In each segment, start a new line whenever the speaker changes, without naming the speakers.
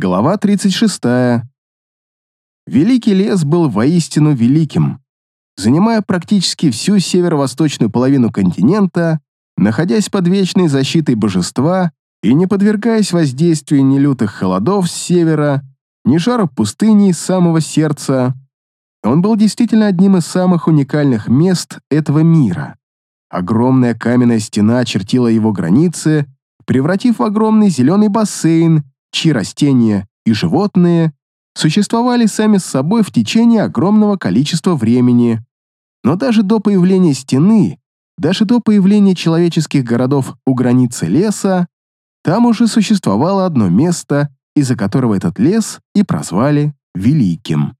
Глава 36. Великий лес был воистину великим. Занимая практически всю северо-восточную половину континента, находясь под вечной защитой божества и не подвергаясь воздействию ни лютых холодов с севера, ни жару пустыни из самого сердца, он был действительно одним из самых уникальных мест этого мира. Огромная каменная стена очертила его границы, превратив в огромный зеленый бассейн, чьи растения и животные существовали сами с собой в течение огромного количества времени. Но даже до появления стены, даже до появления человеческих городов у границы леса, там уже существовало одно место, из-за которого этот лес и прозвали Великим.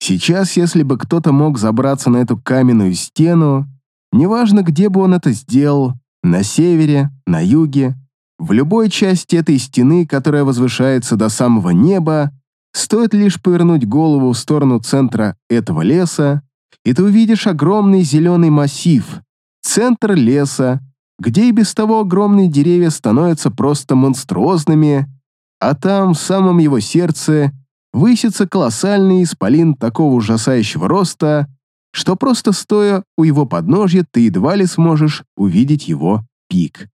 Сейчас, если бы кто-то мог забраться на эту каменную стену, неважно, где бы он это сделал, на севере, на юге, в любой части этой стены, которая возвышается до самого неба, стоит лишь повернуть голову в сторону центра этого леса, и ты увидишь огромный зеленый массив, центр леса, где и без того огромные деревья становятся просто монструозными, а там, в самом его сердце, высится колоссальный исполин такого ужасающего роста, что просто стоя у его подножья ты едва ли сможешь увидеть его пик.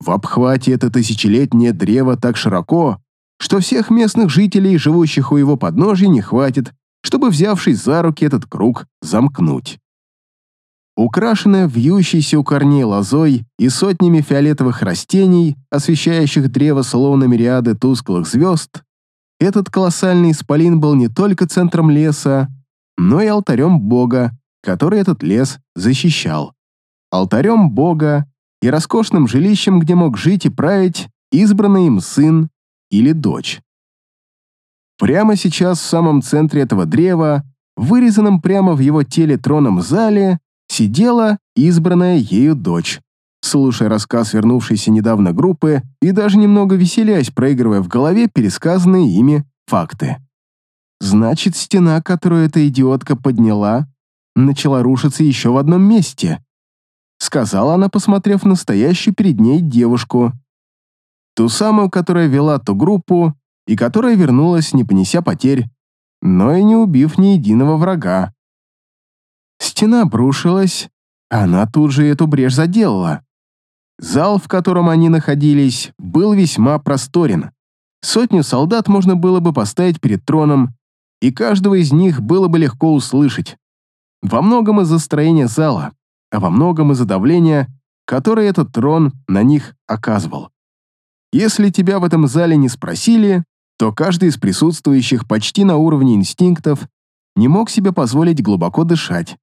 В обхвате это тысячелетнее древо так широко, что всех местных жителей, живущих у его подножья, не хватит, чтобы, взявшись за руки, этот круг замкнуть. Украшенная вьющейся у корней лозой и сотнями фиолетовых растений, освещающих древо словно мириады тусклых звезд, этот колоссальный исполин был не только центром леса, но и алтарем бога, который этот лес защищал. Алтарем бога, и роскошным жилищем, где мог жить и править избранный им сын или дочь. Прямо сейчас в самом центре этого древа, вырезанном прямо в его теле троном зале, сидела избранная ею дочь, слушая рассказ вернувшейся недавно группы и даже немного веселясь, проигрывая в голове пересказанные ими факты. Значит, стена, которую эта идиотка подняла, начала рушиться еще в одном месте сказала она, посмотрев на стоящую перед ней девушку. Ту самую, которая вела ту группу и которая вернулась, не понеся потерь, но и не убив ни единого врага. Стена обрушилась, она тут же эту брешь заделала. Зал, в котором они находились, был весьма просторен. Сотню солдат можно было бы поставить перед троном, и каждого из них было бы легко услышать. Во многом из-за строения зала а во многом из-за давления, которое этот трон на них оказывал. Если тебя в этом зале не спросили, то каждый из присутствующих почти на уровне инстинктов не мог себе позволить глубоко дышать.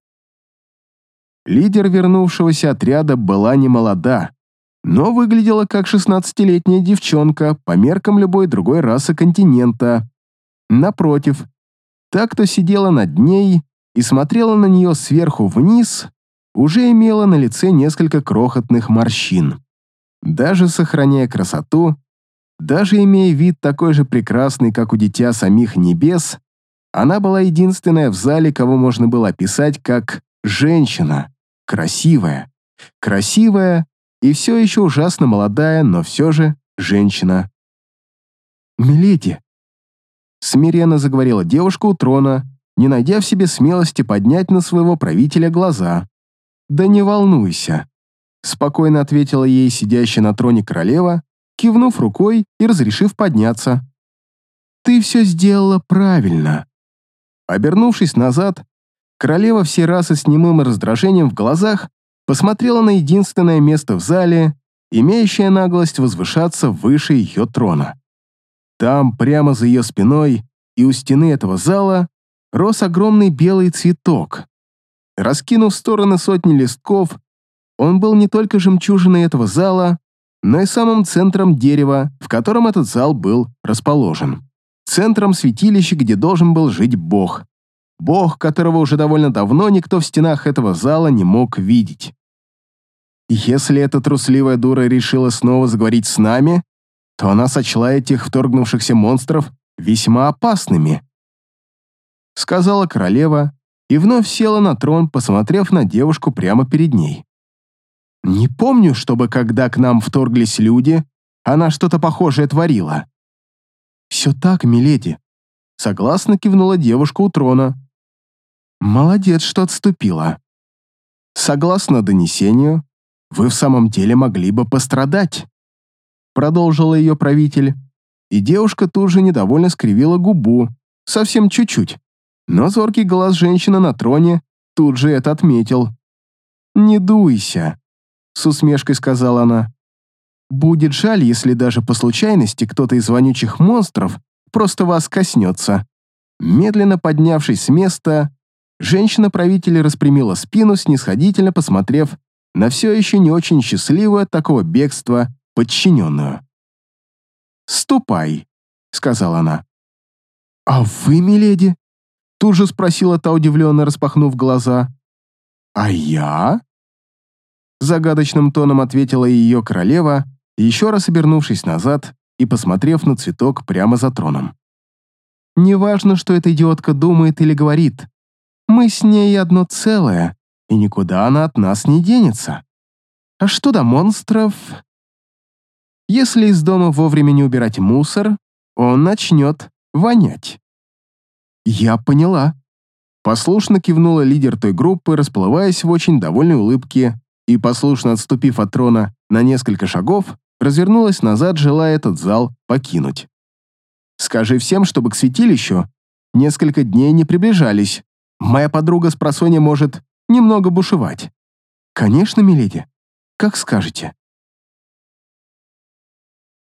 Лидер вернувшегося отряда была не молода, но выглядела как 16-летняя девчонка по меркам любой другой расы континента. Напротив, та, кто сидела над ней и смотрела на нее сверху вниз, уже имела на лице несколько крохотных морщин. Даже сохраняя красоту, даже имея вид такой же прекрасный, как у дитя самих небес, она была единственная в зале, кого можно было описать как «женщина», красивая, красивая и все еще ужасно молодая, но все же женщина. «Миледи», — смиренно заговорила девушка у трона, не найдя в себе смелости поднять на своего правителя глаза. «Да не волнуйся», — спокойно ответила ей сидящая на троне королева, кивнув рукой и разрешив подняться. «Ты все сделала правильно». Обернувшись назад, королева все разы с немым раздражением в глазах посмотрела на единственное место в зале, имеющее наглость возвышаться выше ее трона. Там, прямо за ее спиной и у стены этого зала, рос огромный белый цветок, Раскинув в стороны сотни листков, он был не только жемчужиной этого зала, но и самым центром дерева, в котором этот зал был расположен. Центром святилища, где должен был жить Бог. Бог, которого уже довольно давно никто в стенах этого зала не мог видеть. Если эта трусливая дура решила снова заговорить с нами, то она сочла этих вторгнувшихся монстров весьма опасными. Сказала королева, и вновь села на трон, посмотрев на девушку прямо перед ней. Не помню, чтобы когда к нам вторглись люди, она что-то похожее творила. «Все так, миледи», — согласно кивнула девушка у трона. «Молодец, что отступила. Согласно донесению, вы в самом деле могли бы пострадать», — продолжила ее правитель, и девушка тут же недовольно скривила губу, совсем чуть-чуть, но зоркий глаз женщины на троне тут же это отметил. «Не дуйся», — с усмешкой сказала она. «Будет жаль, если даже по случайности кто-то из вонючих монстров просто вас коснется». Медленно поднявшись с места, женщина-правитель распрямила спину, снисходительно посмотрев на все еще не очень счастливую от такого бегства подчиненную. «Ступай», — сказала она. «А вы, миледи?» Тут же спросила та, удивленно распахнув глаза. «А я?» Загадочным тоном ответила ее королева, еще раз обернувшись назад и посмотрев на цветок прямо за троном. «Неважно, что эта идиотка думает или говорит. Мы с ней одно целое, и никуда она от нас не денется. А что до монстров? Если из дома вовремя не убирать мусор, он начнет вонять». «Я поняла». Послушно кивнула лидер той группы, расплываясь в очень довольной улыбке, и, послушно отступив от трона на несколько шагов, развернулась назад, желая этот зал покинуть. «Скажи всем, чтобы к святилищу несколько дней не приближались. Моя подруга с просонья может немного бушевать». «Конечно, миледи. Как скажете».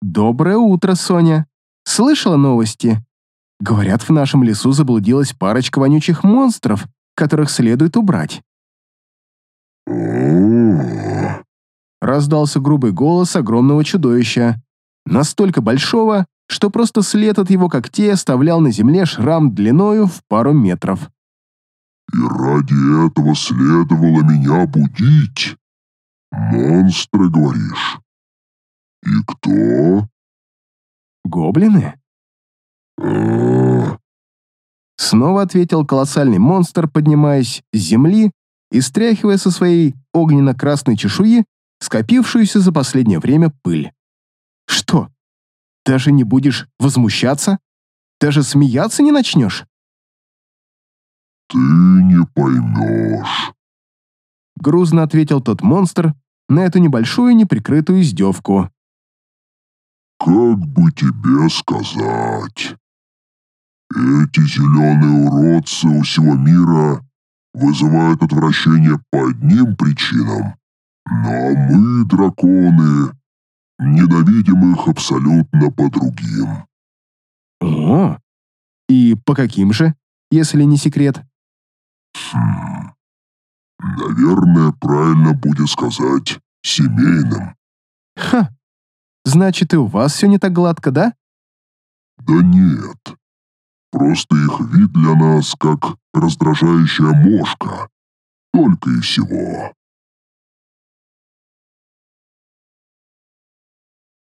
«Доброе утро, Соня. Слышала новости? Говорят, в нашем лесу заблудилась парочка вонючих монстров, которых следует убрать. Раздался грубый голос огромного чудовища, настолько большого, что просто след от его когтей оставлял на земле шрам длиною в пару метров.
«И ради этого следовало меня будить? Монстры, говоришь? И кто?»
«Гоблины?» Снова ответил колоссальный монстр, поднимаясь с земли и стряхивая со своей огненно-красной чешуи скопившуюся за последнее время пыль. «Что, даже не будешь возмущаться? Даже смеяться не начнешь?»
«Ты не поймешь», —
грузно ответил тот монстр на эту небольшую неприкрытую издевку.
«Как бы тебе сказать?» Эти зеленые уродцы у всего мира вызывают отвращение по одним причинам, но мы, драконы, ненавидим их абсолютно по другим.
О, и по каким же, если не секрет?
Хм, наверное, правильно будет сказать семейным.
Ха, значит и у вас все не так гладко, да?
Да нет, Просто их вид для нас как раздражающая мошка. Только и всего.